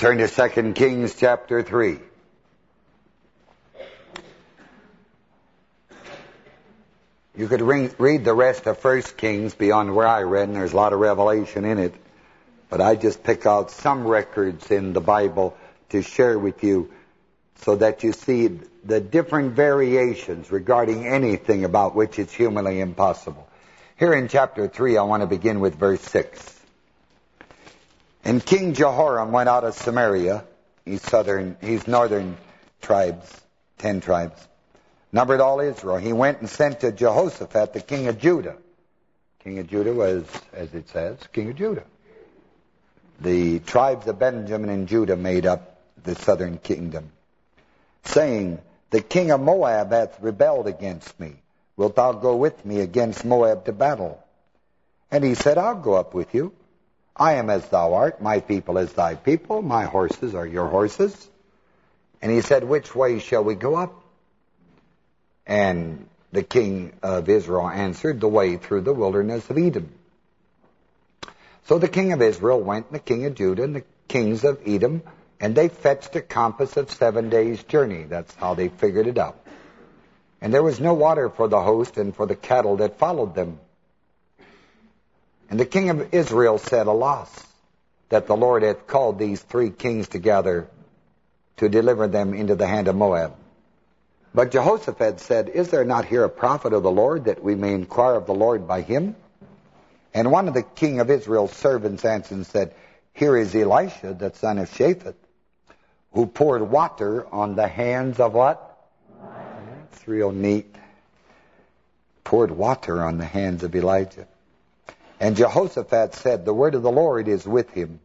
Turn to 2 Kings chapter 3. You could read the rest of 1 Kings beyond where I read, and there's a lot of revelation in it. But I just pick out some records in the Bible to share with you so that you see the different variations regarding anything about which it's humanly impossible. Here in chapter 3, I want to begin with verse 6. And King Jehoram went out of Samaria, his southern, he's northern tribes, ten tribes, numbered all Israel. He went and sent to Jehoshaphat, the king of Judah. King of Judah was, as it says, king of Judah. The tribes of Benjamin and Judah made up the southern kingdom, saying, The king of Moab hath rebelled against me. Wilt thou go with me against Moab to battle? And he said, I'll go up with you. I am as thou art, my people as thy people, my horses are your horses. And he said, which way shall we go up? And the king of Israel answered, the way through the wilderness of Edom. So the king of Israel went, and the king of Judah, and the kings of Edom, and they fetched a compass of seven days' journey. That's how they figured it out. And there was no water for the host and for the cattle that followed them. And the king of Israel said, Alas, that the Lord hath called these three kings together to deliver them into the hand of Moab. But Jehoshaphat said, Is there not here a prophet of the Lord, that we may inquire of the Lord by him? And one of the king of Israel's servants answered and said, Here is Elisha, the son of Shaphat, who poured water on the hands of what? That's real neat. Poured water on the hands of Elijah. And Jehoshaphat said, the word of the Lord is with him.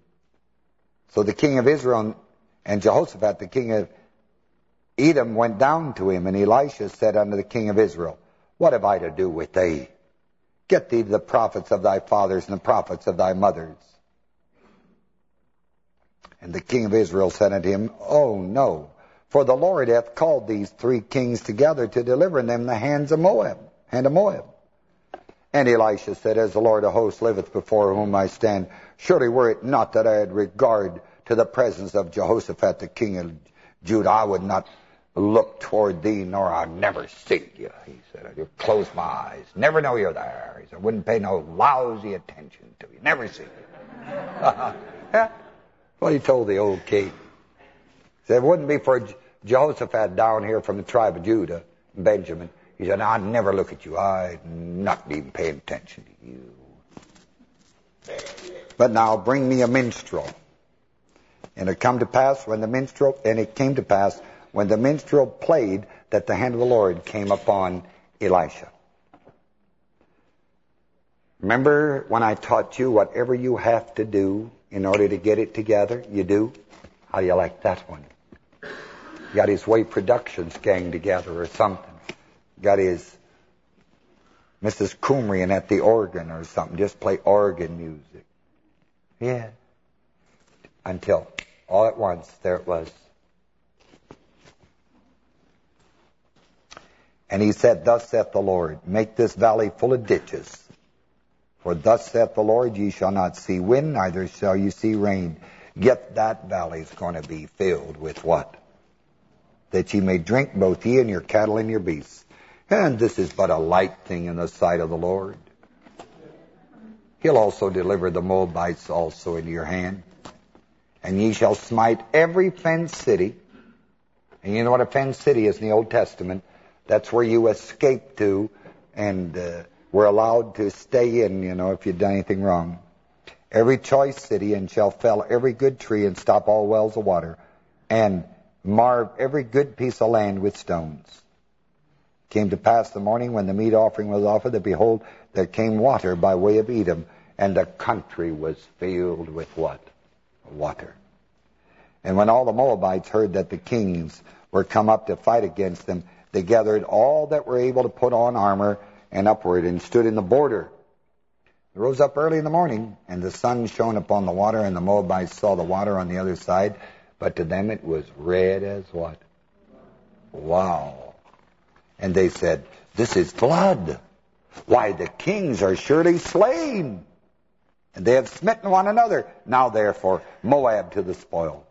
So the king of Israel and Jehoshaphat, the king of Edom, went down to him, and Elisha said unto the king of Israel, What have I to do with thee? Get thee the prophets of thy fathers and the prophets of thy mothers. And the king of Israel said unto him, Oh, no, for the Lord hath called these three kings together to deliver them the hands of Moab, hand of Moab. And Elisha said, As the Lord of hosts liveth before whom I stand, surely were it not that I had regard to the presence of Jehoshaphat the king of Judah, I would not look toward thee, nor I'd never see you. He said, I'd close my eyes, never know you're there. He said, I wouldn't pay no lousy attention to you, never see you. yeah. Well, he told the old king. He said, it wouldn't be for Jehoshaphat down here from the tribe of Judah, Benjamin, he said, I'd never look at you. I'd not even pay attention to you. But now bring me a minstrel. And it come to pass when the minstrel, and it came to pass when the minstrel played that the hand of the Lord came upon Elisha. Remember when I taught you whatever you have to do in order to get it together, you do? How do you like that one? Got his way productions gang together or something got his Mrs. Kumrian at the organ or something, just play organ music. Yeah. Until all at once there it was. And he said, Thus saith the Lord, make this valley full of ditches. For thus saith the Lord, ye shall not see wind, neither shall you see rain. Yet that valley is going to be filled with what? That ye may drink both ye and your cattle and your beasts. And this is but a light thing in the sight of the Lord. He'll also deliver the Moabites also into your hand. And ye shall smite every fenced city. And you know what a fenced city is in the Old Testament? That's where you escape to and uh, were allowed to stay in, you know, if you'd done anything wrong. Every choice city and shall fell every good tree and stop all wells of water and marve every good piece of land with stones came to pass the morning when the meat offering was offered that behold, there came water by way of Edom, and the country was filled with what? Water. And when all the Moabites heard that the kings were come up to fight against them, they gathered all that were able to put on armor and upward and stood in the border. They rose up early in the morning, and the sun shone upon the water, and the Moabites saw the water on the other side, but to them it was red as what? Wow. And they said, this is blood. Why, the kings are surely slain. And they have smitten one another. Now, therefore, Moab to the spoil.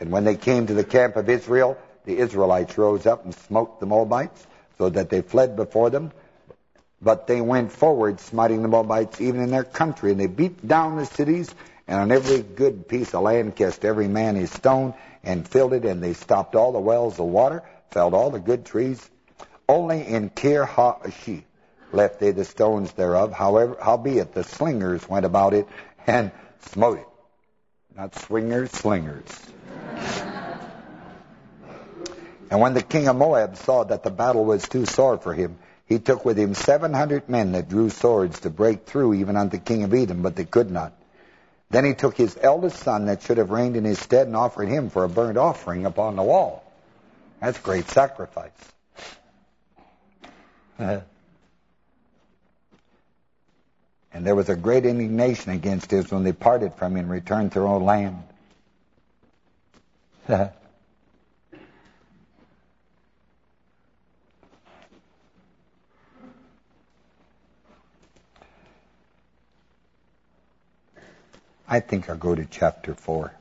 And when they came to the camp of Israel, the Israelites rose up and smote the Moabites, so that they fled before them. But they went forward, smiting the Moabites even in their country, and they beat down the cities, and on every good piece of land cast every man his stone, and filled it, and they stopped all the wells of water, felled all the good trees. Only in Kirharaseth left they the stones thereof. However, howbeit the slingers went about it and smote it. Not swingers, slingers. and when the king of Moab saw that the battle was too sore for him, he took with him 700 men that drew swords to break through even unto the king of Edom, but they could not. Then he took his eldest son that should have reigned in his stead and offered him for a burnt offering upon the wall. That's great sacrifice. and there was a great indignation against Israel when they parted from him and returned to their own land. I think I'll go to chapter 4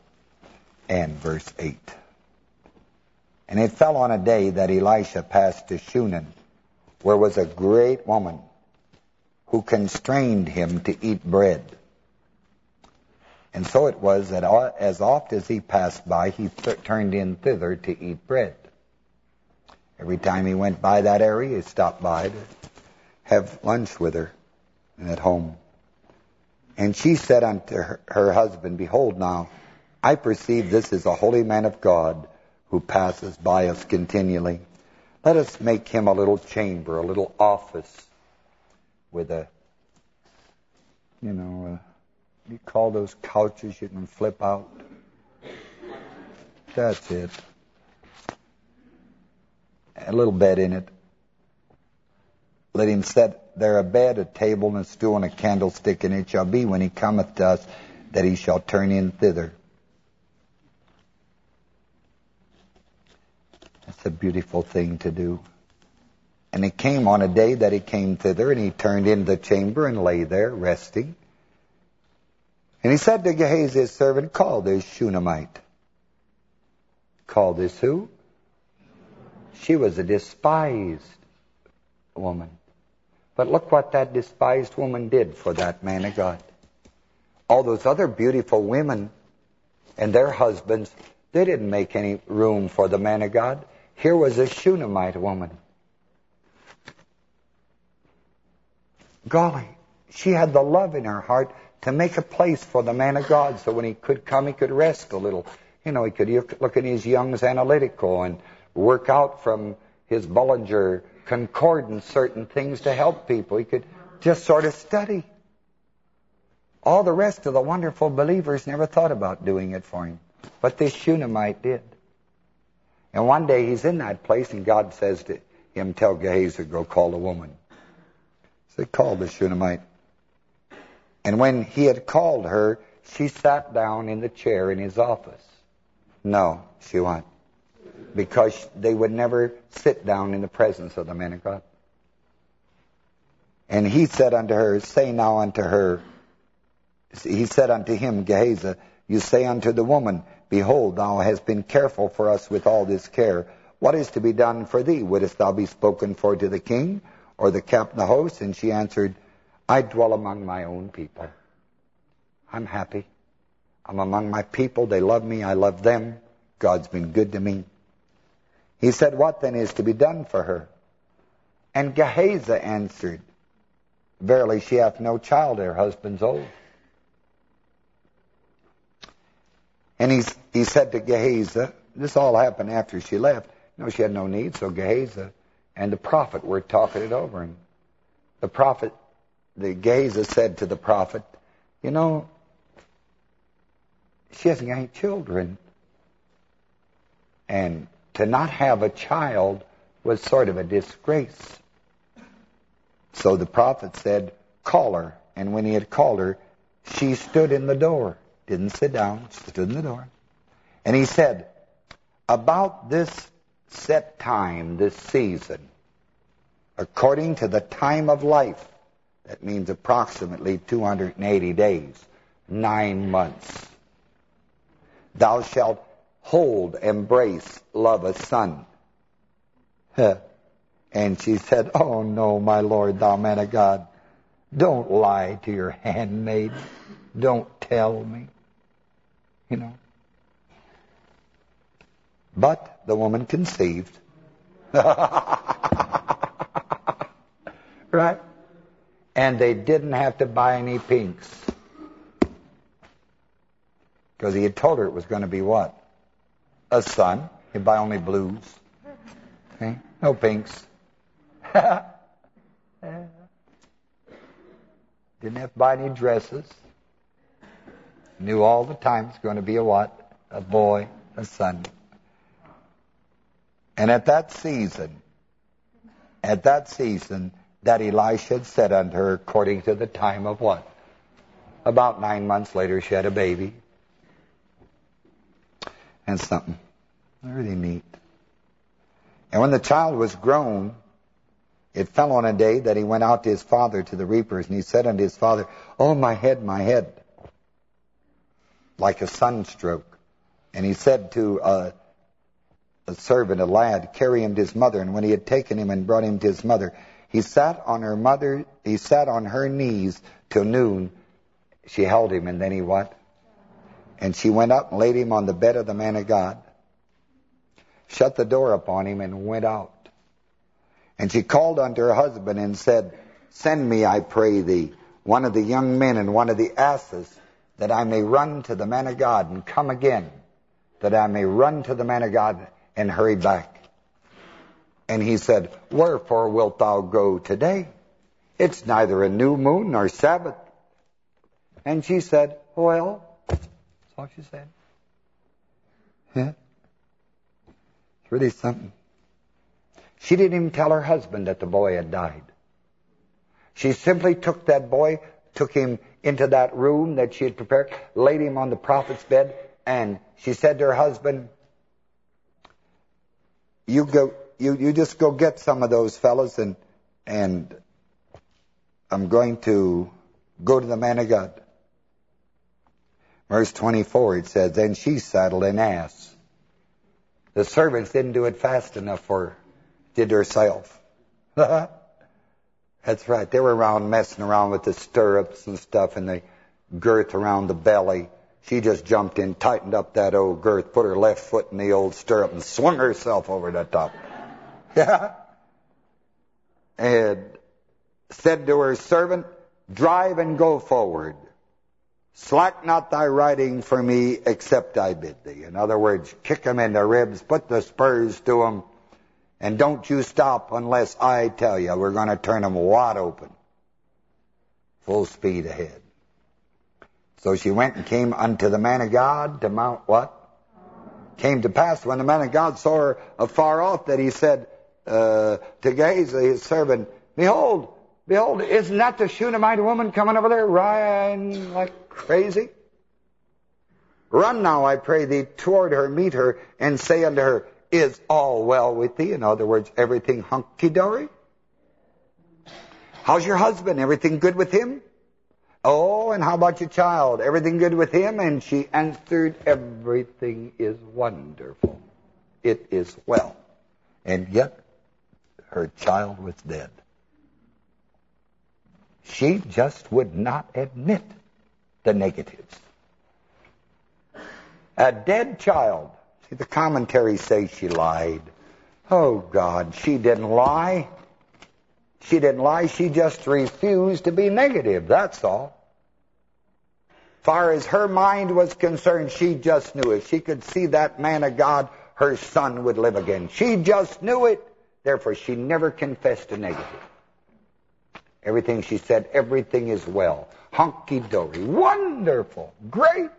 and verse 8. And it fell on a day that Elisha passed to Shunem, where was a great woman who constrained him to eat bread. And so it was that as oft as he passed by, he turned in thither to eat bread. Every time he went by that area, he stopped by to have lunch with her at home. And she said unto her, her husband, Behold now, I perceive this is a holy man of God who passes by us continually. Let us make him a little chamber, a little office with a, you know, a, you call those couches you can flip out. That's it. A little bed in it. Let him set there a bed, a table, and a stool, and a candlestick, and it shall be when he cometh to us that he shall turn in thither. That's a beautiful thing to do. And it came on a day that he came thither, and he turned into the chamber and lay there, resting. And he said to Gehazi, his servant, Call this Shunammite. Call this who? She was a despised woman. But look what that despised woman did for that man of God. All those other beautiful women and their husbands, they didn't make any room for the man of God. Here was a Shunammite woman. Golly, she had the love in her heart to make a place for the man of God so when he could come, he could rest a little. You know, he could look at his Young's Analytical and work out from his Bullinger concordance certain things to help people. He could just sort of study. All the rest of the wonderful believers never thought about doing it for him. But this Shunammite did. And one day he's in that place and God says to him, tell Gehazi, go call the woman. So he called the Shunammite. And when he had called her, she sat down in the chair in his office. No, she went because they would never sit down in the presence of the man of God. And he said unto her, Say now unto her, he said unto him, Gehazi, you say unto the woman, Behold, thou hast been careful for us with all this care. What is to be done for thee? Wouldst thou be spoken for to the king or the captain of the host? And she answered, I dwell among my own people. I'm happy. I'm among my people. They love me. I love them. God's been good to me. He said, What then is to be done for her? And Gehazi answered, Verily she hath no child, her husband's old. And he, he said to Gehazi, this all happened after she left. Know, she had no need, so Gehazi and the prophet were talking it over. And the prophet, the Gehazi said to the prophet, you know, she hasn't got any children. And to not have a child was sort of a disgrace. So the prophet said, call her. And when he had called her, she stood in the door. Didn't sit down, stood in the door. And he said, about this set time, this season, according to the time of life, that means approximately 280 days, nine months, thou shalt hold, embrace, love a son. and she said, Oh no, my Lord, thou man of God, don't lie to your handmaid. Don't tell me. You know. But the woman conceived. right? And they didn't have to buy any pinks. Because he had told her it was going to be what? A son. He'd buy only blues. Okay? No pinks. Didn't have to buy any dresses. Knew all the time it's going to be a what? A boy, a son. And at that season, at that season, that Elisha had said unto her, according to the time of what? About nine months later, she had a baby. And something really neat. And when the child was grown, it fell on a day that he went out to his father to the reapers, and he said unto his father, Oh, my head, my head, like a sunstroke. And he said to uh, a servant, a lad, carry him to his mother. And when he had taken him and brought him to his mother, he sat on her mother, he sat on her knees till noon. She held him, and then he what? And she went up and laid him on the bed of the man of God, shut the door upon him, and went out. And she called unto her husband and said, Send me, I pray thee, one of the young men and one of the asses, that I may run to the man of God and come again, that I may run to the man of God and hurried back. And he said, Wherefore wilt thou go today? It's neither a new moon nor Sabbath. And she said, Well, that's all she said. Yeah. It's really something. She didn't even tell her husband that the boy had died. She simply took that boy, took him into that room that she had prepared, laid him on the prophet's bed, and she said to her husband, you go, you you just go get some of those fellas, and and I'm going to go to the man of God. Verse 24, it says, Then she saddled an ass. The servants didn't do it fast enough for her, did herself. That's right. They were around messing around with the stirrups and stuff and the girth around the belly. She just jumped in, tightened up that old girth, put her left foot in the old stirrup, and swung herself over the top. Yeah. And said to her servant, Drive and go forward. Slack not thy riding for me, except I bid thee. In other words, kick him in the ribs, put the spurs to him, and don't you stop unless I tell you. We're going to turn him wide open. Full speed ahead. So she went and came unto the man of God to Mount what? Came to pass when the man of God saw her afar off that he said uh, to Gehazi, his servant, Behold, behold, isn't that the Shunammite woman coming over there riding like crazy? Run now, I pray thee, toward her, meet her, and say unto her, Is all well with thee? In other words, everything hunky-dory? How's your husband? Everything good with him? Oh, and how about your child? Everything good with him? And she answered, everything is wonderful. It is well. And yet, her child was dead. She just would not admit the negatives. A dead child. See, the commentaries say she lied. Oh, God, she didn't lie. She didn't lie. She just refused to be negative. That's all. Far as her mind was concerned, she just knew if she could see that man of God, her son would live again. She just knew it. Therefore, she never confessed a negative. Everything she said, everything is well. Hunky-dory. Wonderful. Great.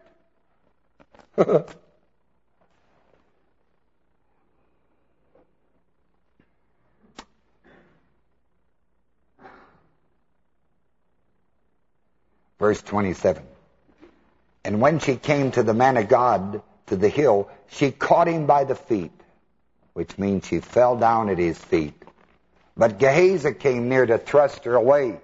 Verse 27. And when she came to the man of God, to the hill, she caught him by the feet, which means she fell down at his feet. But Gehazi came near to thrust her away.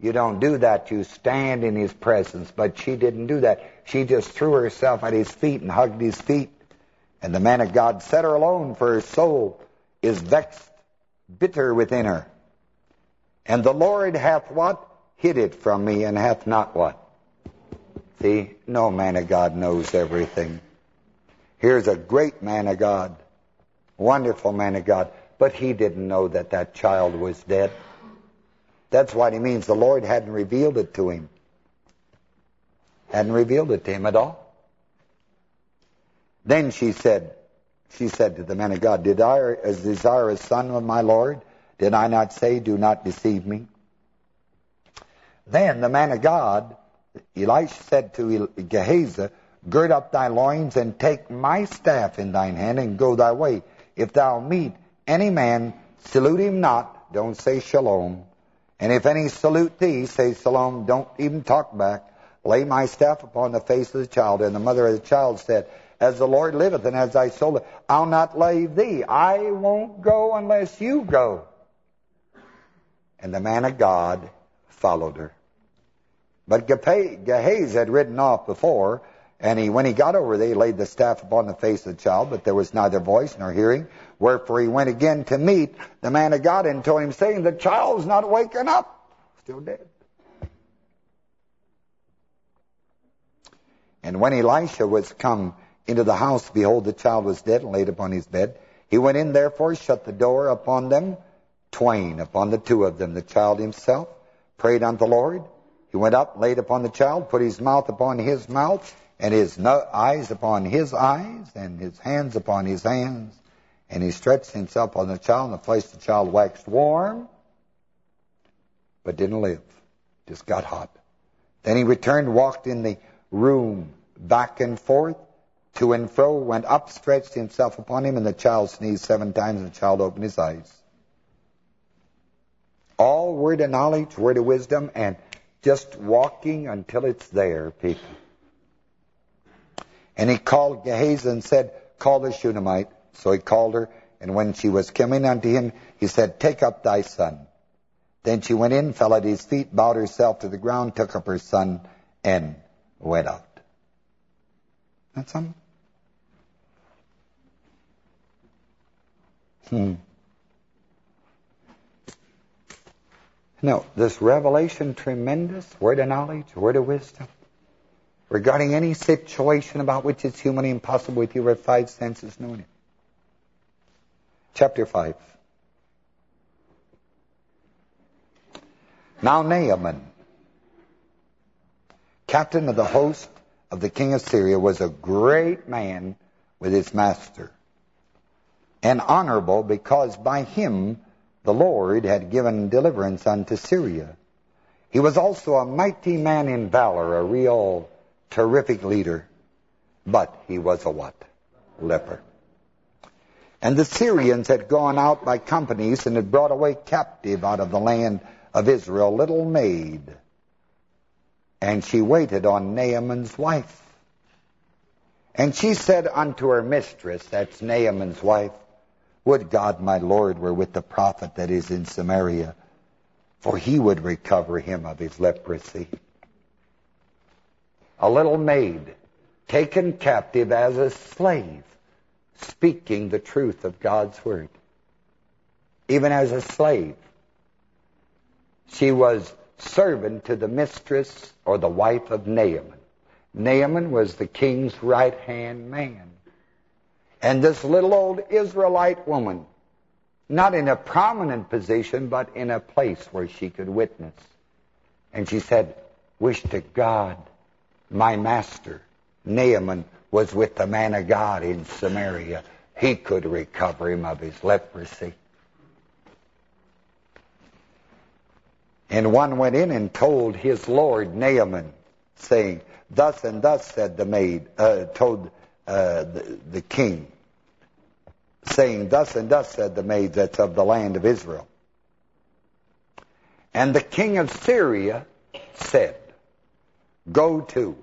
You don't do that. You stand in his presence. But she didn't do that. She just threw herself at his feet and hugged his feet. And the man of God set her alone, for her soul is vexed, bitter within her. And the Lord hath what? Hid it from me, and hath not what? See, no man of God knows everything. Here's a great man of God, wonderful man of God, but he didn't know that that child was dead. That's what he means. The Lord hadn't revealed it to him. Hadn't revealed it to him at all. Then she said, she said to the man of God, Did I desire a son of my Lord? Did I not say, do not deceive me? Then the man of God, Elisha said to Gehazi, Gird up thy loins and take my staff in thine hand and go thy way. If thou meet any man, salute him not, don't say shalom. And if any salute thee, say shalom, don't even talk back. Lay my staff upon the face of the child. And the mother of the child said, As the Lord liveth and as thy soul liveth, I'll not leave thee. I won't go unless you go. And the man of God followed her. But Gehazi had ridden off before, and he, when he got over he laid the staff upon the face of the child, but there was neither voice nor hearing. Wherefore he went again to meet the man of God and told him, saying, The child's not waking up, still dead. And when Elisha was come into the house, behold, the child was dead and laid upon his bed. He went in, therefore, shut the door upon them, twain, upon the two of them. The child himself prayed unto the Lord. He went up, laid upon the child, put his mouth upon his mouth, and his eyes upon his eyes, and his hands upon his hands. And he stretched himself on the child, and the of the child waxed warm, but didn't live. Just got hot. Then he returned, walked in the room back and forth, to and fro, went up, stretched himself upon him, and the child sneezed seven times, and the child opened his eyes. All word of knowledge, word of wisdom, and just walking until it's there, people. And he called Gehazi and said, Call the Shunammite. So he called her, and when she was coming unto him, he said, Take up thy son. Then she went in, fell at his feet, bowed herself to the ground, took up her son, and went out. That's something? Hmm. No, this revelation, tremendous, word of knowledge, word of wisdom, regarding any situation about which it's humanly impossible with your five senses knowing it. Chapter 5. Now Naaman, captain of the host of the king of Syria, was a great man with his master, and honorable because by him the Lord had given deliverance unto Syria. He was also a mighty man in valor, a real terrific leader, but he was a what? Leper. And the Syrians had gone out by companies and had brought away captive out of the land of Israel little maid. And she waited on Naaman's wife. And she said unto her mistress, that's Naaman's wife, would God my Lord were with the prophet that is in Samaria, for he would recover him of his leprosy. A little maid taken captive as a slave, speaking the truth of God's word. Even as a slave. She was servant to the mistress or the wife of Naaman. Naaman was the king's right-hand man. And this little old Israelite woman, not in a prominent position, but in a place where she could witness. And she said, wish to God, my master, Naaman, was with the man of God in Samaria. He could recover him of his leprosy. And one went in and told his lord Naaman, saying, Thus and thus said the maid, uh, told uh, the, the king, saying, Thus and thus said the maid that's of the land of Israel. And the king of Syria said, Go to.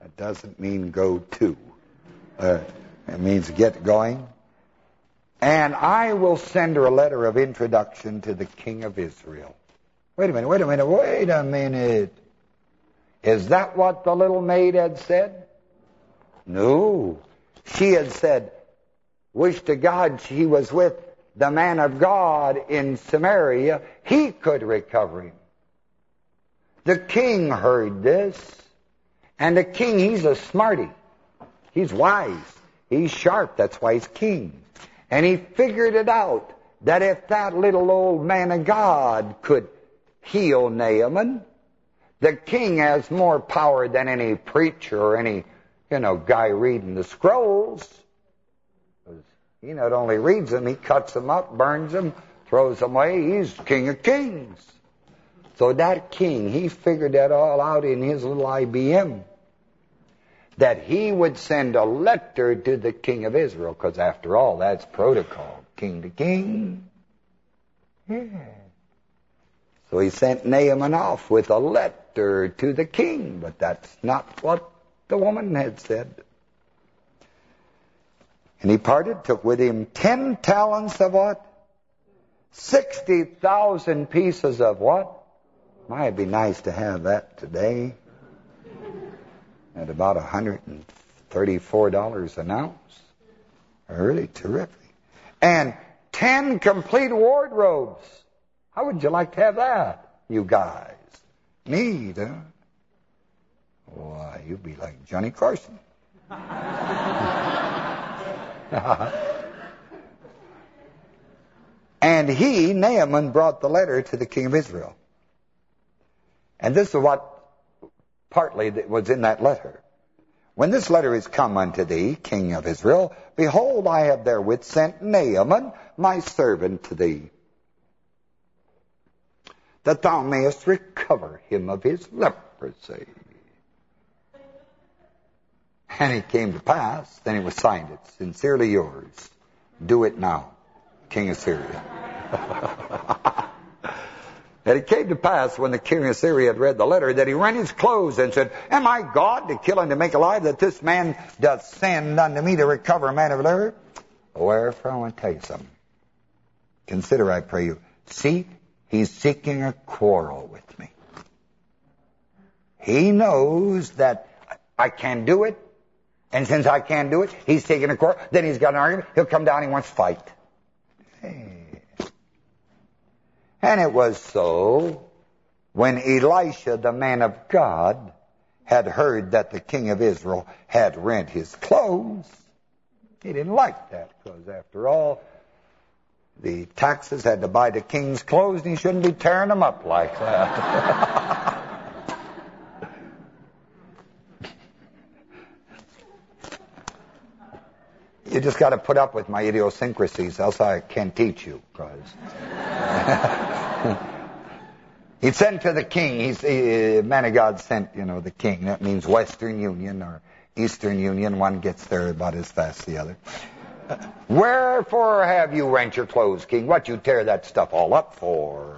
That doesn't mean go to. Uh, it means get going. And I will send her a letter of introduction to the king of Israel. Wait a minute, wait a minute, wait a minute. Is that what the little maid had said? No. she had said, wish to God he was with the man of God in Samaria. He could recover him. The king heard this. And the king, he's a smarty. He's wise. He's sharp. That's why he's king. And he figured it out that if that little old man of God could heal Naaman, the king has more power than any preacher or any, you know, guy reading the scrolls. He not only reads them, he cuts them up, burns them, throws them away. He's king of kings. So that king, he figured that all out in his little IBM. That he would send a letter to the king of Israel, because after all, that's protocol, king to king. Yeah. So he sent Naaman off with a letter to the king, but that's not what the woman had said. And he parted, took with him ten talents of what? 60,000 pieces of what? Might be nice to have that today. At about $134 an ounce. Really terrific. And ten complete wardrobes. How would you like to have that, you guys? Neat, huh? Why, you'd be like Johnny Carson. and he, Naaman, brought the letter to the king of Israel. And this is what partly was in that letter. When this letter is come unto thee, king of Israel, behold, I have therewith sent Naaman, my servant, to thee, that thou mayest recover him of his leprosy. And it came to pass, then it was signed it, sincerely yours. Do it now, king of Syria. and it came to pass when the king of Syria had read the letter that he rent his clothes and said, Am I God to kill and to make alive that this man doth send unto me to recover a man of letter? Wherefore, I want to tell you something. Consider, I pray you. See, he's seeking a quarrel with me. He knows that I can't do it. And since I can't do it, he's taking a court. Then he's got an argument. He'll come down. He wants to fight. And it was so when Elisha, the man of God, had heard that the king of Israel had rent his clothes. He didn't like that because, after all, the taxes had to buy the king's clothes, and he shouldn't be tearing them up like that. You just got to put up with my idiosyncrasies, else I can't teach you. He sent to the king. He's he, man of God sent, you know, the king. That means Western Union or Eastern Union. One gets there about as fast as the other. Wherefore have you rent your clothes, king? What you tear that stuff all up for?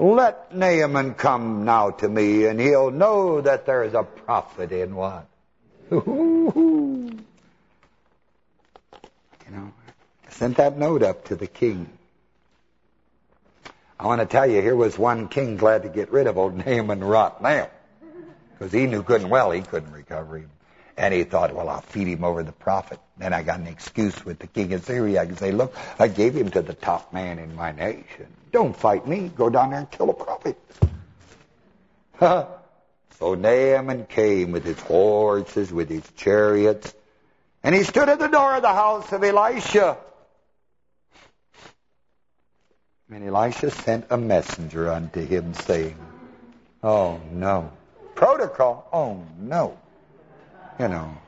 Let Naaman come now to me, and he'll know that there is a prophet in what? you know, I sent that note up to the king. I want to tell you, here was one king glad to get rid of old Naaman rot now. Because he knew good and well he couldn't recover him. And he thought, well, I'll feed him over the prophet. Then I got an excuse with the king of Syria. I can say, look, I gave him to the top man in my nation. Don't fight me. Go down there and kill a prophet. So Naaman came with his horses, with his chariots, and he stood at the door of the house of Elisha. And Elisha sent a messenger unto him, saying, Oh, no. Protocol? Oh, no. You know,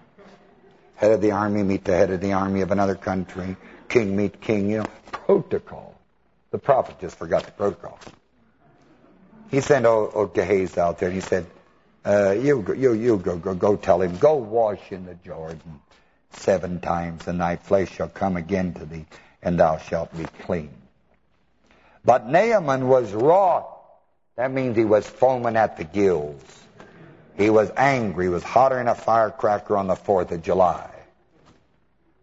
head of the army meet the head of the army of another country, king meet king, you know, protocol. The prophet just forgot the protocol. He sent old, old Gehazi out there, and he said, uh, you, you, you go, go, go tell him, go wash in the Jordan seven times, and thy flesh shall come again to thee, and thou shalt be clean. But Naaman was wroth. That means he was foaming at the gills. He was angry. He was hotter than a firecracker on the 4th of July.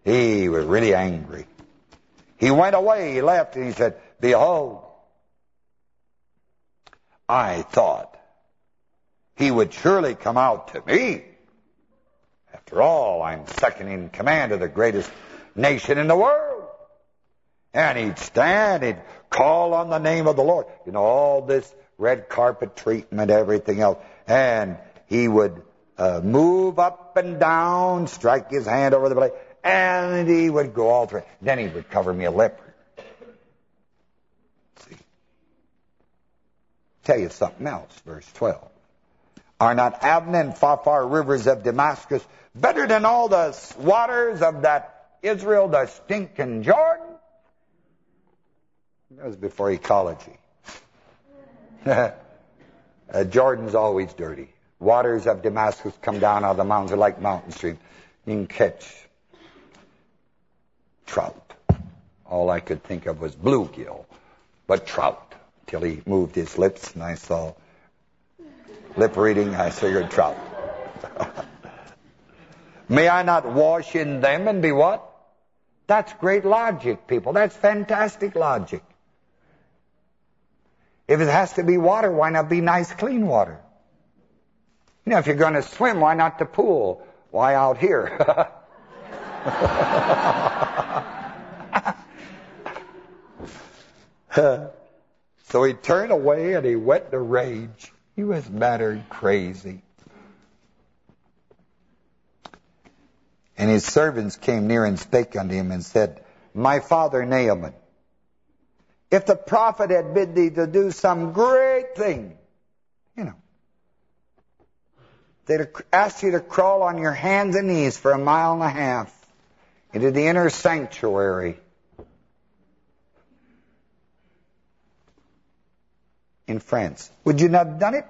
He was really angry. He went away, he left, and he said, Behold, I thought he would surely come out to me After all, I'm second in command of the greatest nation in the world. And he'd stand, he'd call on the name of the Lord. You know, all this red carpet treatment, everything else. And he would uh, move up and down, strike his hand over the blade, and he would go all through. Then he would cover me a leper. See? Tell you something else, verse 12. Are not Abana and Pharpar rivers of Damascus better than all the waters of that Israel, the stinking Jordan? That was before ecology. uh, Jordan's always dirty. Waters of Damascus come down out of the mountains. They're like mountain stream. You can catch trout. All I could think of was bluegill, but trout. Till he moved his lips and I saw lip reading, I figured trout. May I not wash in them and be what? That's great logic, people. That's fantastic logic. If it has to be water, why not be nice, clean water? You know, if you're going to swim, why not the pool? Why out here? so he turned away and he went to rage. He was battered crazy. And his servants came near and spake unto him and said, My father Naaman, if the prophet had bid thee to do some great thing, you know, they'd asked you to crawl on your hands and knees for a mile and a half into the inner sanctuary in France. Would you not have done it?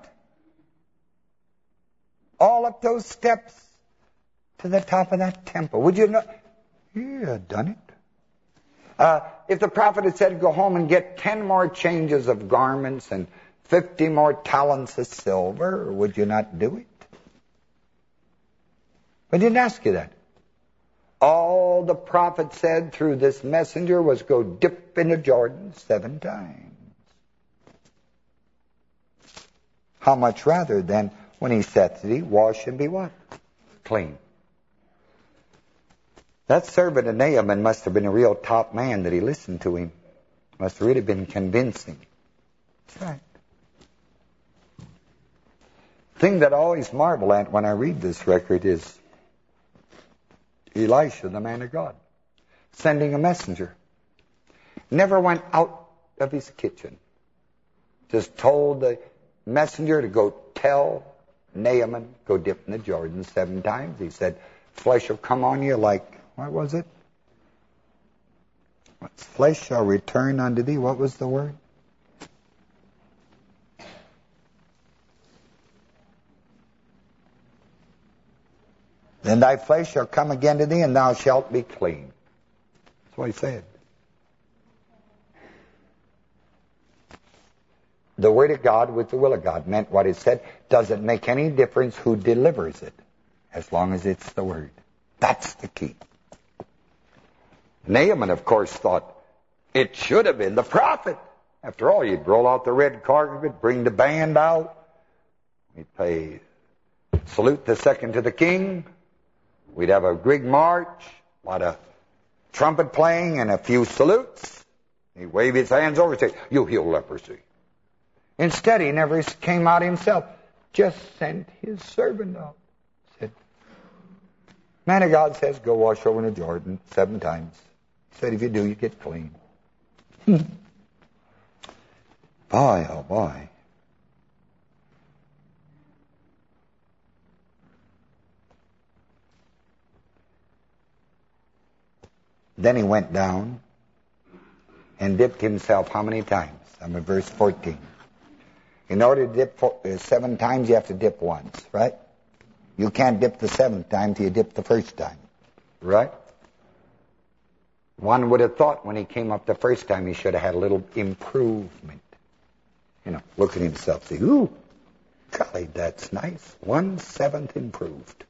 All up those steps to the top of that temple. Would you not? You had done it. Uh, if the prophet had said, go home and get 10 more changes of garments and 50 more talents of silver, would you not do it? I didn't ask you that. All the prophet said through this messenger was go dip into Jordan seven times. How much rather than when he said to thee, wash and be what? Clean. That servant of Naaman must have been a real top man that he listened to him. Must have really been convincing. That's right. thing that I always marvel at when I read this record is Elisha, the man of God, sending a messenger. Never went out of his kitchen. Just told the messenger to go tell Naaman, go dip in the Jordan seven times. He said, flesh will come on you like what was it? Flesh shall return unto thee. What was the word? Then thy flesh shall come again to thee, and thou shalt be clean. That's what he said. The word of God with the will of God meant what it said. Doesn't make any difference who delivers it, as long as it's the word. That's the key. Naaman, of course, thought it should have been the prophet. After all, you'd roll out the red carpet, bring the band out. We'd play salute the second to the king. We'd have a big march, a lot of trumpet playing and a few salutes. He'd wave his hands over and say, you heal leprosy. Instead, he never came out himself. Just sent his servant out. Said, man of God says, go wash over in the Jordan seven times. Said if you do, you get clean. boy, oh boy. Then he went down and dipped himself how many times? I'm in verse 14. In order to dip four, uh, seven times, you have to dip once, right? You can't dip the seventh time till you dip the first time, right? One would have thought when he came up the first time he should have had a little improvement. You know, look at himself, say, ooh, golly, that's nice. One seventh improved.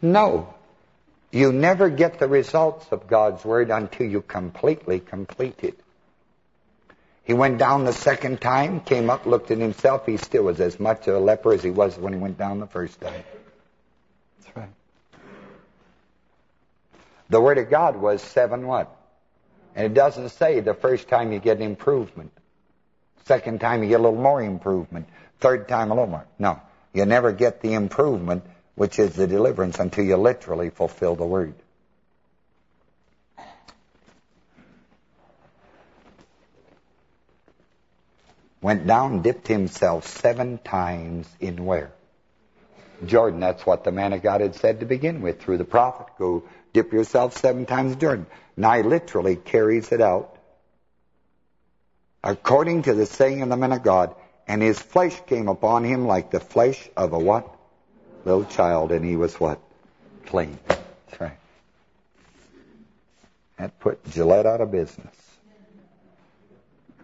No. You never get the results of God's Word until you completely complete it. He went down the second time, came up, looked at himself. He still was as much of a leper as he was when he went down the first time. That's right. The Word of God was seven what? And it doesn't say the first time you get improvement. Second time you get a little more improvement. Third time a little more. No. You never get the improvement, which is the deliverance, until you literally fulfill the Word. Went down, dipped himself seven times in where? Jordan. That's what the man of God had said to begin with through the prophet. Go dip yourself seven times in Jordan. Now literally carries it out. According to the saying of the man of God, and his flesh came upon him like the flesh of a what? Little child, and he was what? Clean. That's right. That put Gillette out of business.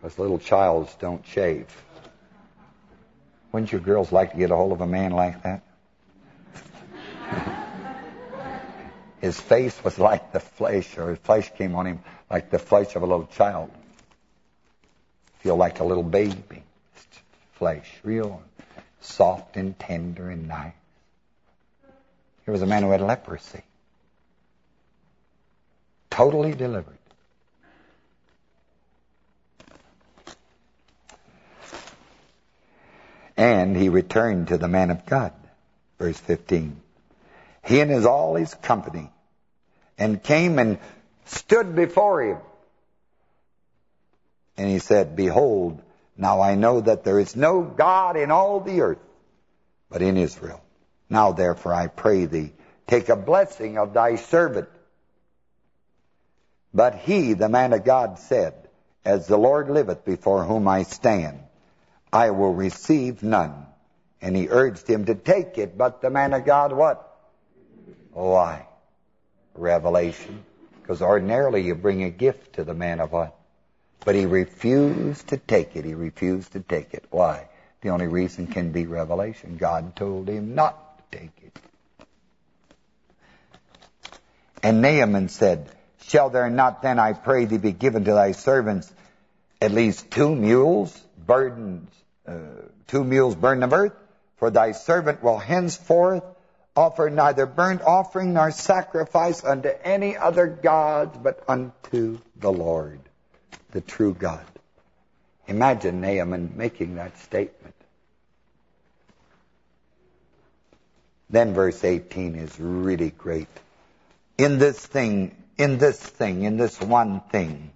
Because little childs don't shave. Wouldn't you girls like to get a hold of a man like that? his face was like the flesh, or his flesh came on him like the flesh of a little child. Feel like a little baby. Flesh, real soft and tender and nice. Here was a man who had leprosy. Totally delivered. And he returned to the man of God. Verse 15. He and his all his company and came and stood before him. And he said, Behold, now I know that there is no God in all the earth, but in Israel. Now therefore I pray thee, take a blessing of thy servant. But he, the man of God, said, As the Lord liveth before whom I stand, I will receive none. And he urged him to take it, but the man of God, what? Why? Revelation. Because ordinarily you bring a gift to the man of what? But he refused to take it. He refused to take it. Why? The only reason can be revelation. God told him not to take it. And Naaman said, Shall there not then, I pray thee, be given to thy servants at least two mules, burdens uh, two mules burn of earth, for thy servant will henceforth offer neither burnt offering nor sacrifice unto any other gods, but unto the Lord, the true God. Imagine Naaman making that statement. Then verse 18 is really great. In this thing, in this thing, in this one thing,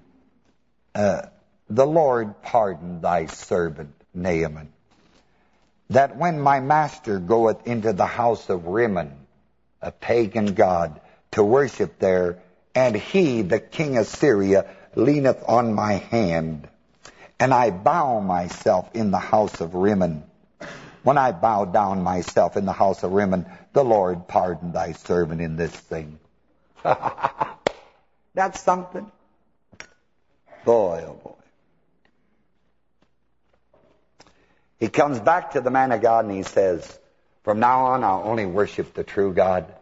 uh, the Lord pardoned thy servant Naaman, that when my master goeth into the house of Rimmon, a pagan god, to worship there, and he, the king of Syria, leaneth on my hand, and I bow myself in the house of Rimmon. When I bow down myself in the house of Rimmon, the Lord pardon thy servant in this thing. That's something. Boy, oh boy. He comes back to the man of God and he says, from now on I'll only worship the true God.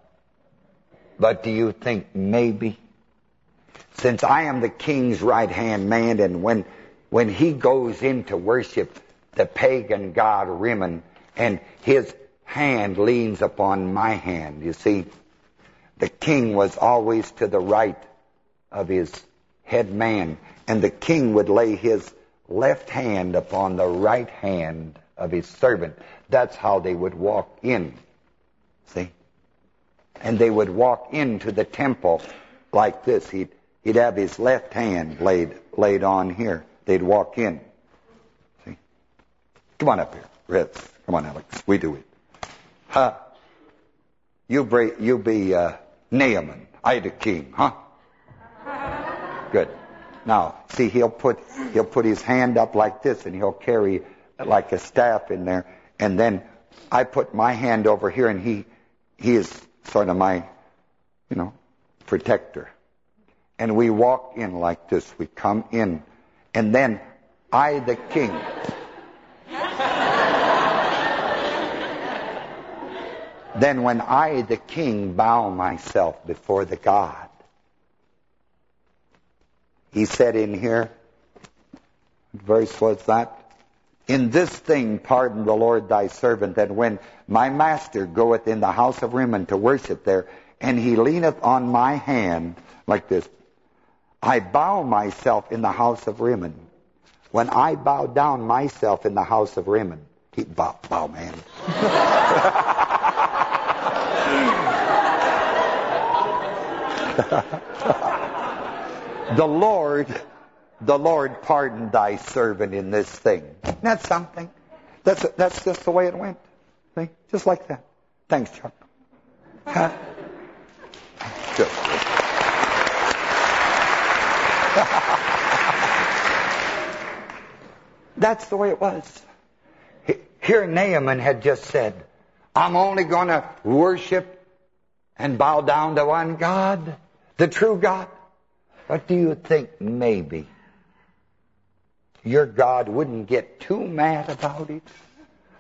But do you think maybe, since I am the king's right-hand man and when, when he goes in to worship the pagan god Rimmon and his hand leans upon my hand, you see, the king was always to the right of his head man and the king would lay his left hand upon the right hand of his servant. That's how they would walk in. See? And they would walk into the temple like this. He'd, he'd have his left hand laid, laid on here. They'd walk in. See? Come on up here. Ritz. Come on, Alex. We do it. Huh? You be, you be uh, Naaman. I the king, huh? Good. Now, see, he'll put he'll put his hand up like this, and he'll carry like a staff in there, and then I put my hand over here, and he he is sort of my, you know, protector. And we walk in like this. We come in, and then I, the king. then when I, the king, bow myself before the God, he said in here, verse was that? In this thing pardon the Lord thy servant, that when my master goeth in the house of Rimmon to worship there, and he leaneth on my hand like this, I bow myself in the house of Rimmon. When I bow down myself in the house of Rimmon, he bow, bow man. the Lord, the Lord pardoned thy servant in this thing. Isn't something? That's that's just the way it went. See? Just like that. Thanks, Chuck. Huh? That's the way it was. Here Naaman had just said, I'm only going to worship and bow down to one God, the true God. What do you think maybe your God wouldn't get too mad about it?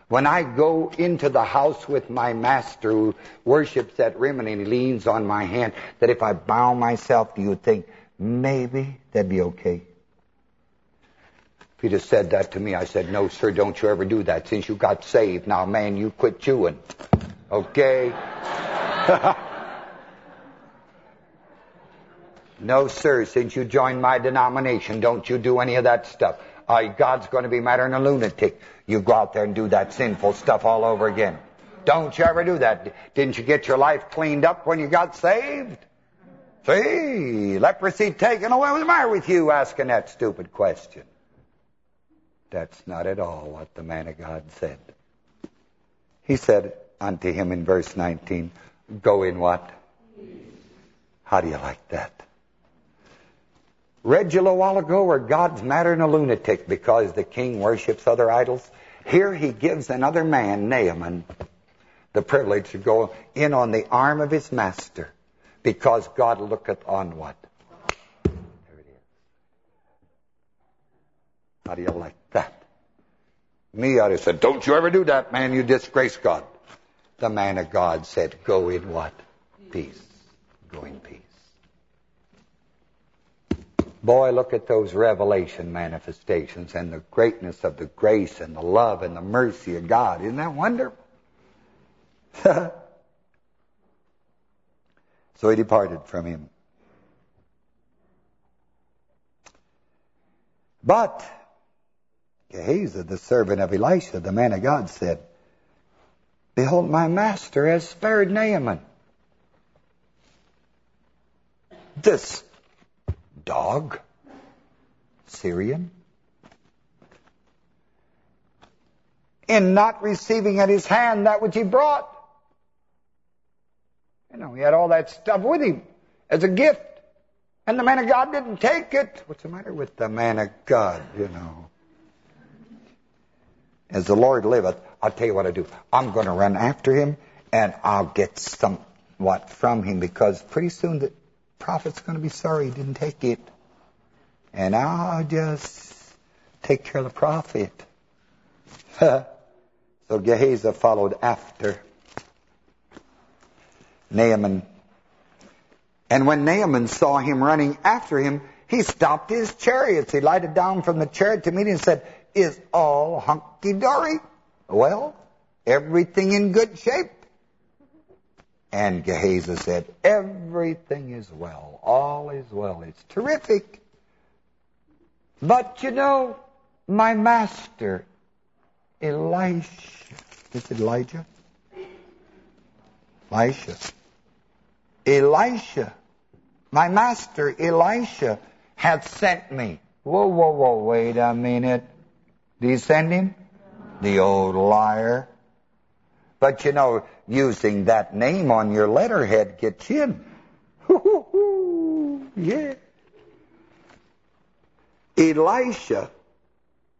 When I go into the house with my master who worships at Rimmon and he leans on my hand, that if I bow myself, do you think maybe that'd be okay? Have said that to me, I said, no, sir, don't you ever do that. Since you got saved, now, man, you quit chewing. Okay? no, sir, since you joined my denomination, don't you do any of that stuff. Uh, God's going to be madder than a lunatic. You go out there and do that sinful stuff all over again. Don't you ever do that. Didn't you get your life cleaned up when you got saved? See, leprosy taken away. What's the matter with you asking that stupid question? That's not at all what the man of God said. He said unto him in verse 19, Go in what? How do you like that? Read you a while ago where God's madder than a lunatic because the king worships other idols. Here he gives another man, Naaman, the privilege to go in on the arm of his master because God looketh on what? There it is. How do you like that? Me, I'd have said, don't you ever do that, man. You disgrace God. The man of God said, go in what? Peace. Go in peace. Boy, look at those revelation manifestations and the greatness of the grace and the love and the mercy of God. Isn't that wonderful? so he departed from him. But Gehazi, the servant of Elisha, the man of God, said, Behold, my master has spared Naaman. This dog, Syrian, in not receiving at his hand that which he brought. You know, he had all that stuff with him as a gift. And the man of God didn't take it. What's the matter with the man of God, you know? As the Lord liveth, I'll tell you what I do. I'm going to run after him, and I'll get somewhat from him, because pretty soon the prophet's going to be sorry he didn't take it. And I'll just take care of the prophet. so Gehazi followed after Naaman. And when Naaman saw him running after him, he stopped his chariots. He lighted down from the chariot to meet him and said, is all hunky-dory. Well, everything in good shape. And Gehazi said, everything is well. All is well. It's terrific. But you know, my master, Elisha, is it Elijah? Elisha. Elisha, my master, Elisha, hath sent me. Whoa, whoa, whoa, wait a minute. Do you send him? The old liar. But you know, using that name on your letterhead gets in. yeah. Elisha,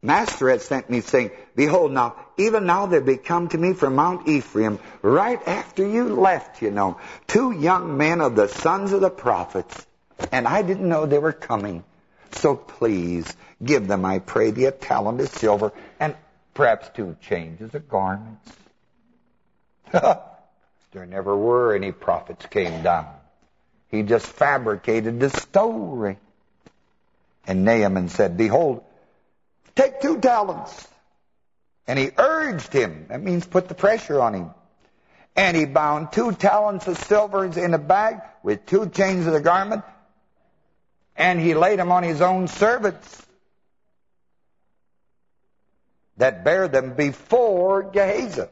Master had sent me saying, Behold now, even now there be come to me from Mount Ephraim, right after you left, you know, two young men of the sons of the prophets, and I didn't know they were coming. So please, give them, I pray thee, a talent of silver and perhaps two changes of garments. there never were any prophets came down. He just fabricated the story. And Naaman said, Behold, take two talents. And he urged him. That means put the pressure on him. And he bound two talents of silver in a bag with two chains of the garment. And he laid them on his own servants that bare them before Gehazi.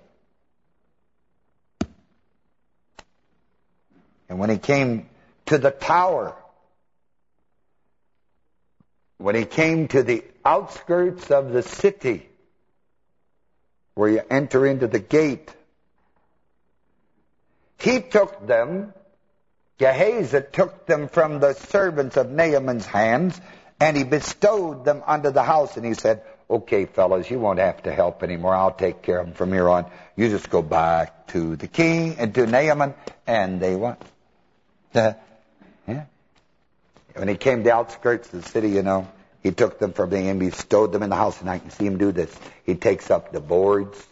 And when he came to the tower, when he came to the outskirts of the city, where you enter into the gate, he took them, Gehazi took them from the servants of Naaman's hands, and he bestowed them unto the house, and he said, okay, fellas, you won't have to help anymore. I'll take care of them from here on. You just go back to the king and to Naaman, and they what? Yeah. When he came to the outskirts of the city, you know, he took them from the and bestowed them in the house, and I can see him do this. He takes up the boards,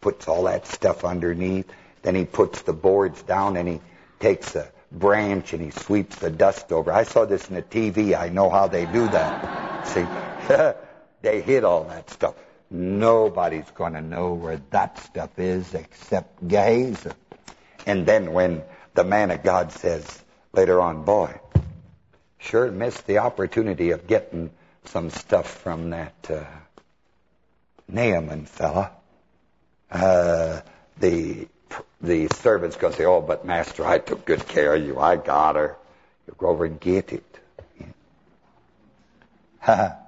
puts all that stuff underneath, then he puts the boards down, and he takes a branch, and he sweeps the dust over. I saw this in the TV. I know how they do that. See? They hid all that stuff. Nobody's going to know where that stuff is except Gehazi. And then when the man of God says later on, boy, sure missed the opportunity of getting some stuff from that uh, Naaman fella. Uh, the the servant's going to say, oh, but master, I took good care of you. I got her. You go over and get it.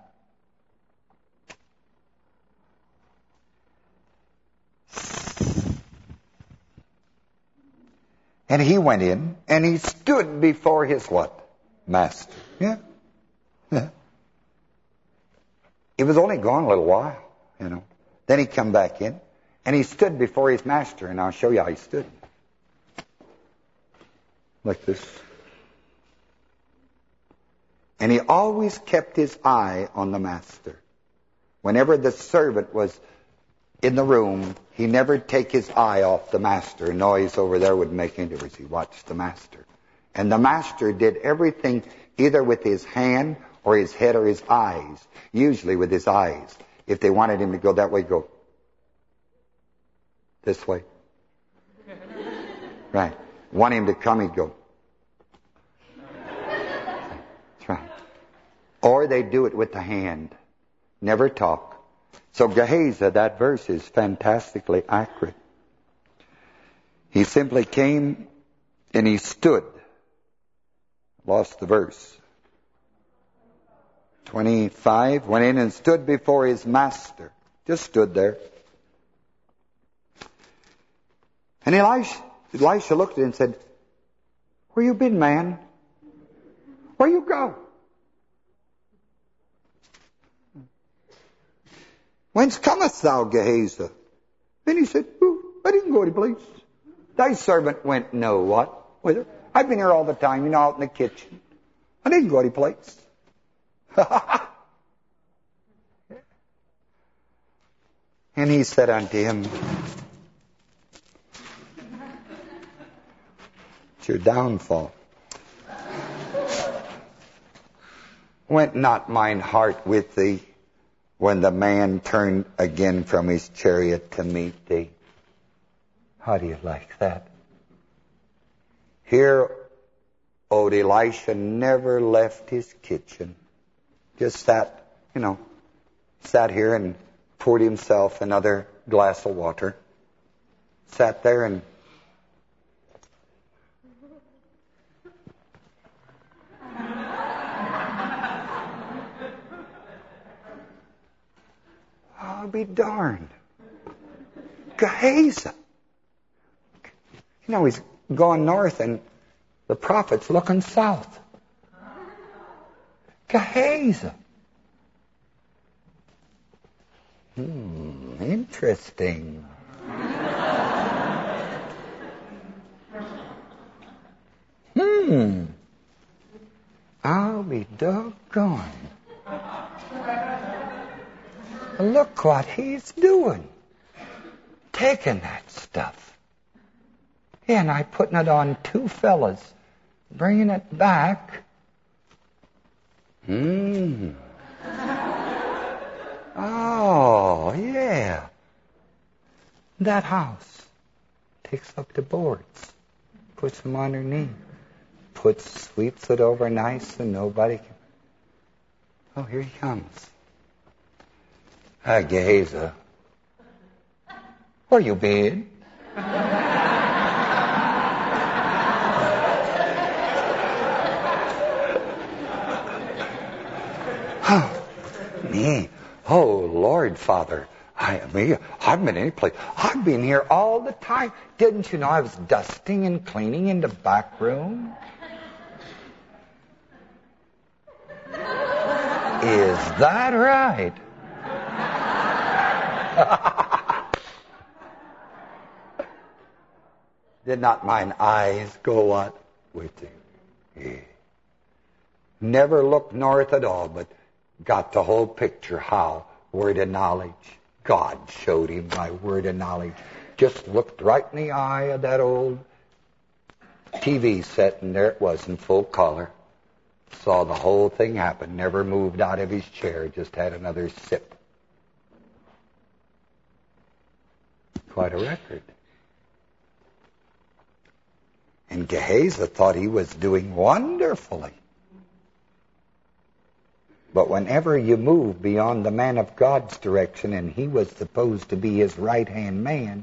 And he went in, and he stood before his what? Master. Yeah. yeah. He was only gone a little while, you know. Then he come back in, and he stood before his master, and I'll show you how he stood. Like this. And he always kept his eye on the master. Whenever the servant was in the room, he never take his eye off the master. Noise over there would make any difference. He watched the master. And the master did everything either with his hand or his head or his eyes. Usually with his eyes. If they wanted him to go that way, go this way. Right. Want him to come, he'd go. That's right. Or they do it with the hand. Never talk. So Gehazi, that verse is fantastically accurate. He simply came and he stood. Lost the verse. 25, went in and stood before his master. Just stood there. And Elisha, Elisha looked at him and said, Where you been, man? Where you go? Whence comest thou, Gehazi? Then he said, I didn't go any place. Thy servant went, no, what? Whither? I've been here all the time, you know, out in the kitchen. I didn't go any place. and he said unto him, It's your downfall. Went not mine heart with thee when the man turned again from his chariot to meet thee. How do you like that? Here, old Elisha never left his kitchen. Just sat, you know, sat here and poured himself another glass of water. Sat there and I'll be darned. Gehazi. You know, he's gone north and the prophet's looking south. Gehazi. Hmm, interesting. hmm. I'll be doggone. Look what he's doing. Taking that stuff. And I putting it on two fellas. Bringing it back. Hmm. Oh, yeah. That house takes up the boards, puts them underneath, puts, sweeps it over nice and nobody can. Oh, here he comes. Gehazi. Where you been? oh, me. Oh, Lord, Father. I mean, I've been any place. I've been here all the time. Didn't you know I was dusting and cleaning in the back room? Is that right? Did not mine eyes go on With you? Yeah. Never looked north at all, but got the whole picture how word of knowledge. God showed him by word of knowledge. Just looked right in the eye of that old TV set, and there it was in full color. Saw the whole thing happen. Never moved out of his chair. Just had another sip. Quite a record. And Gehazi thought he was doing wonderfully. But whenever you move beyond the man of God's direction, and he was supposed to be his right-hand man,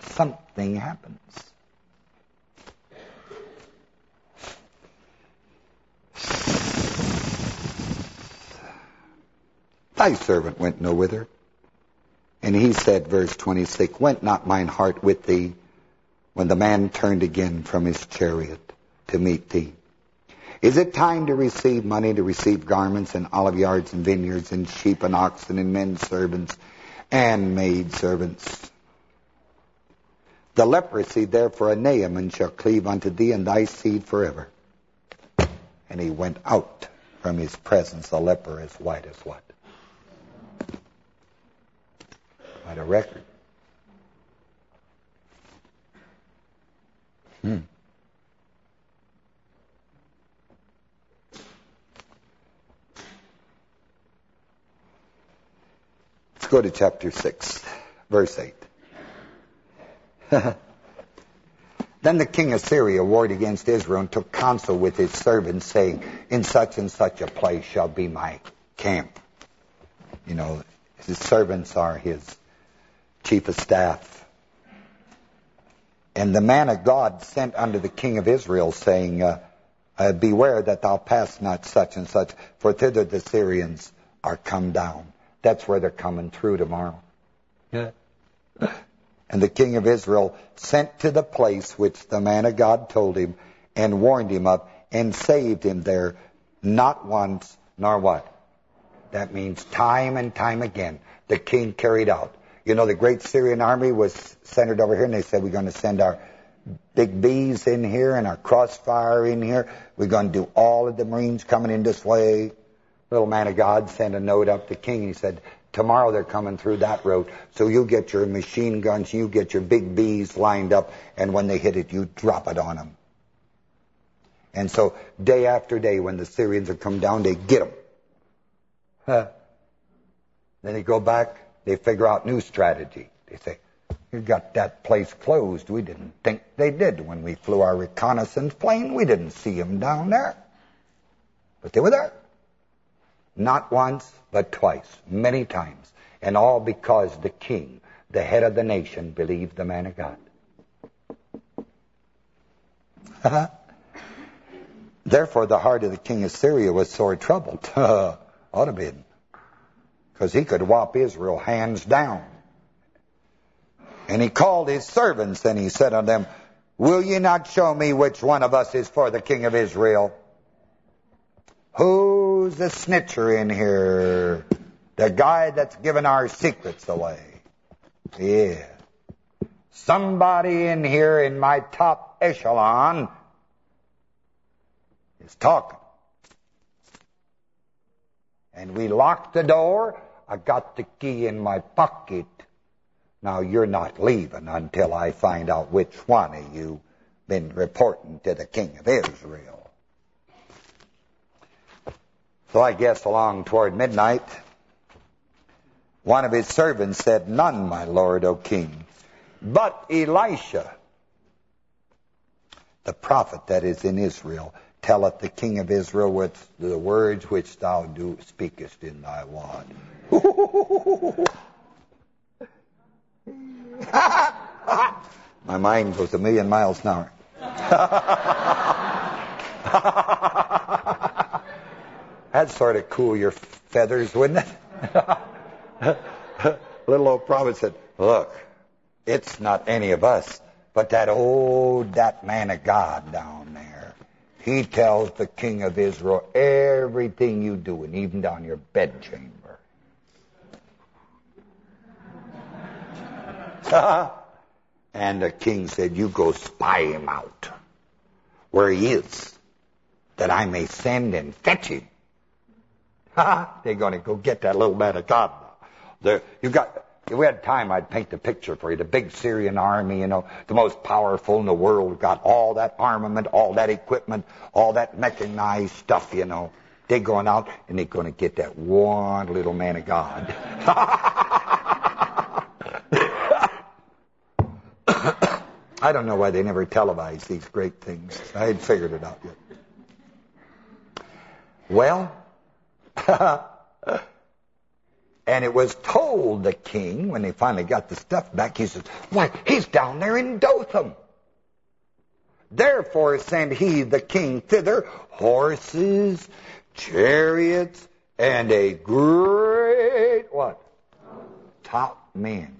something happens. Thy servant went no whither. And he said, verse 26, Went not mine heart with thee when the man turned again from his chariot to meet thee? Is it time to receive money, to receive garments and olive yards and vineyards and sheep and oxen and men servants and maid servants? The leprosy therefore of Naaman shall cleave unto thee and thy seed forever. And he went out from his presence, a leper as white as what? Quite a record. Hmm. Let's go to chapter 6, verse 8. then the king of Syria warred against Israel and took counsel with his servants, saying, In such and such a place shall be my camp. You know, his servants are his chief of staff. And the man of God sent unto the king of Israel, saying, uh, uh, Beware that thou pass not such and such, for thither the Syrians are come down. That's where they're coming through tomorrow. Yeah. And the king of Israel sent to the place which the man of God told him, and warned him of, and saved him there, not once, nor what? That means time and time again, the king carried out you know, the great Syrian army was centered over here, and they said, we're going to send our big bees in here and our crossfire in here. We're going to do all of the Marines coming in this way. Little man of God sent a note up to king. He said, tomorrow they're coming through that road. So you get your machine guns, you get your big bees lined up, and when they hit it, you drop it on them. And so day after day, when the Syrians have come down, they get them. Huh. Then they go back, they figure out new strategy. They say, you got that place closed. We didn't think they did when we flew our reconnaissance plane. We didn't see them down there. But they were there. Not once, but twice, many times. And all because the king, the head of the nation, believed the man of God. Therefore, the heart of the king of Syria was sore troubled. Ought to be because he could whop Israel hands down. And he called his servants and he said unto them, Will ye not show me which one of us is for the king of Israel? Who's the snitcher in here? The guy that's given our secrets away. Yeah. Somebody in here in my top echelon is talking. And we locked the door I got the key in my pocket. Now you're not leaving until I find out which one of you been reporting to the king of Israel. So I guess along toward midnight, One of his servants said, None, my lord, O king. But Elisha, the prophet that is in Israel, telleth the king of Israel with the words which thou do speakest in thy wad. My mind goes a million miles an hour. That'd sort of cool your feathers, wouldn't it? Little old prophet said, look, it's not any of us, but that old, that man of God down there. He tells the king of Israel everything you do, and even down your bedchamber. and the king said, you go spy him out where he is, that I may send and fetch him. They're going to go get that little man of God. There, you got if we had time, I'd paint the picture for you. The big Syrian army, you know, the most powerful in the world, got all that armament, all that equipment, all that mechanized stuff, you know. They're going out and they're going to get that one little man of God. I don't know why they never televised these great things. I had figured it out yet. Well, And it was told the king, when they finally got the stuff back, he says, why, he's down there in Dothan. Therefore send he the king thither horses, chariots, and a great, what? Top men.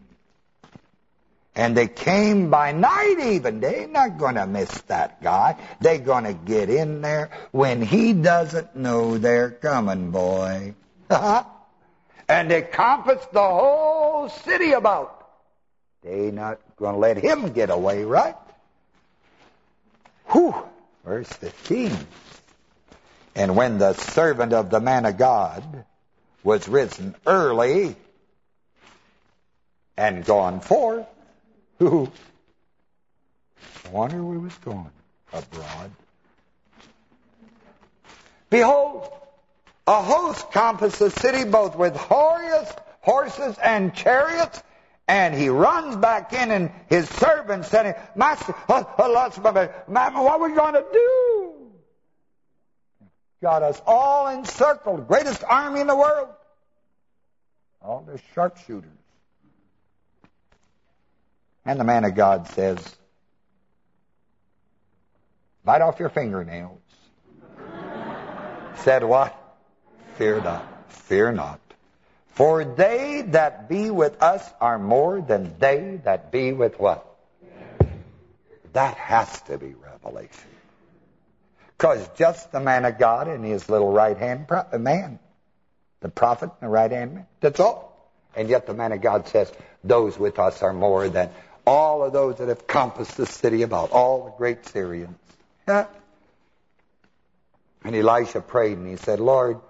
And they came by night even. They're not going to miss that guy. They're going to get in there when he doesn't know they're coming, boy. and they compass the whole city about. They're not going to let him get away, right? Whew. Verse 15. And when the servant of the man of God was risen early and gone forth, who? I wonder where he was going. Abroad. Behold, a host compassed the city both with horses and chariots, and he runs back in, and his servants said, Master, uh, uh, what are we going to do? Got us all encircled, greatest army in the world. All the sharpshooters. And the man of God says, bite off your fingernails. Said what? fear not, fear not. For they that be with us are more than they that be with what? That has to be revelation. Because just the man of God and his little right-hand man, the prophet and the right-hand man, that's all. And yet the man of God says, those with us are more than all of those that have compassed the city about, all the great Syrians. Yeah. And Elisha prayed and he said, Lord,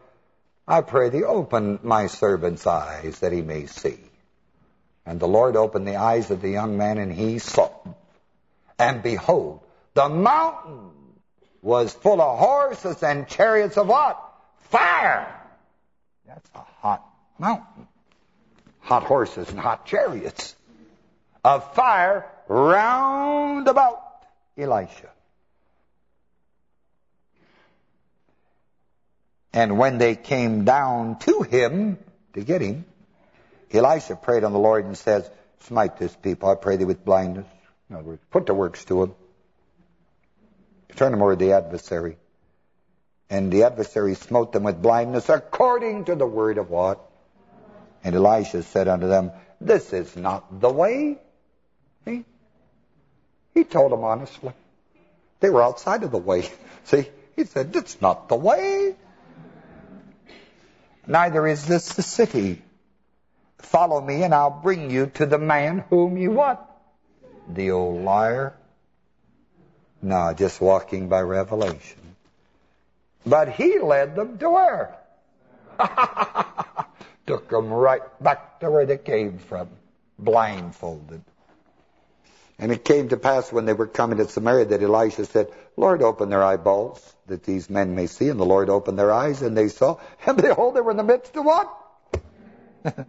I pray thee, open my servant's eyes that he may see. And the Lord opened the eyes of the young man, and he saw. And behold, the mountain was full of horses and chariots of what? Fire! That's a hot mountain. Hot horses and hot chariots of fire round about Elisha. And when they came down to him to get him, Elisha prayed on the Lord and says, Smite this people, I pray thee with blindness. In other words, put the works to them. Turn them over to the adversary. And the adversary smote them with blindness according to the word of what? And Elisha said unto them, This is not the way. See? He told them honestly. They were outside of the way. See? He said, it's not the way neither is this the city. Follow me, and I'll bring you to the man whom you want. The old liar. No, just walking by revelation. But he led them to where? Took them right back to where they came from, blindfolded. And it came to pass when they were coming to Samaria that Elisha said, Lord, open their eyeballs that these men may see. And the Lord opened their eyes and they saw. And behold, they were in the midst of what?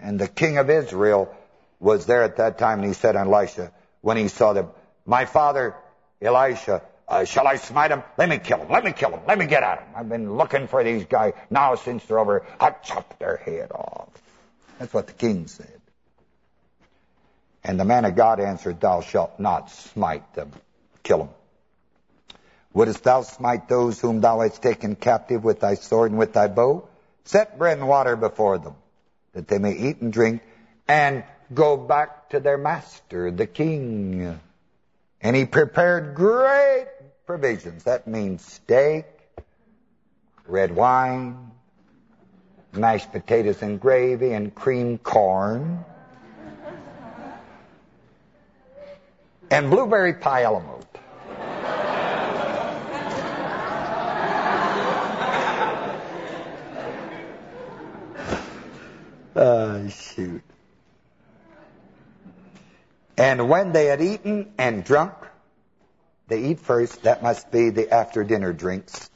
And the king of Israel was there at that time, and he said to Elisha, when he saw them, My father, Elisha, uh, shall I smite him? Let me kill him. Let me kill him. Let me get at him. I've been looking for these guys now since they're over. I'll chop their head off. That's what the king said. And the man of God answered, Thou shalt not smite them. Kill them. Wouldst thou smite those whom thou hast taken captive with thy sword and with thy bow? Set bread and water before them, that they may eat and drink, and go back to their master, the king. And he prepared great provisions. That means steak, red wine, mashed potatoes and gravy, and cream corn, and blueberry pie a. Oh, shoot. And when they had eaten and drunk, they eat first, that must be the after dinner drinks.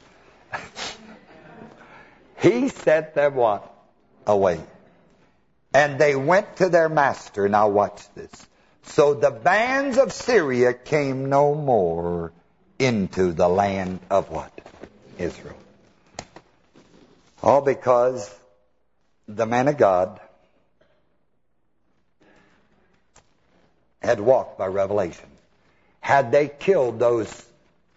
he set them what? Away. And they went to their master. Now watch this. So the bands of Syria came no more into the land of what? Israel. All because the man of God had walked by revelation. Had they killed those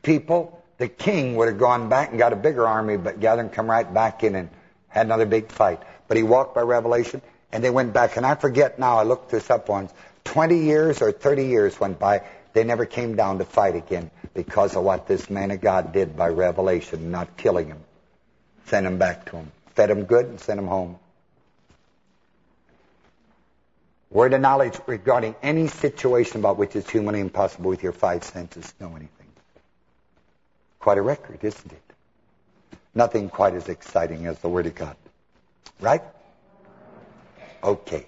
people, the king would have gone back and got a bigger army, but gathered and come right back in and had another big fight. But he walked by revelation, and they went back. And I forget now, I looked this up once, 20 years or 30 years went by, they never came down to fight again because of what this man of God did by revelation, not killing him. Sent him back to him. Fed him good and sent him home. Word of knowledge regarding any situation about which it's humanly impossible with your five senses to know anything. Quite a record, isn't it? Nothing quite as exciting as the Word of God. Right? Okay.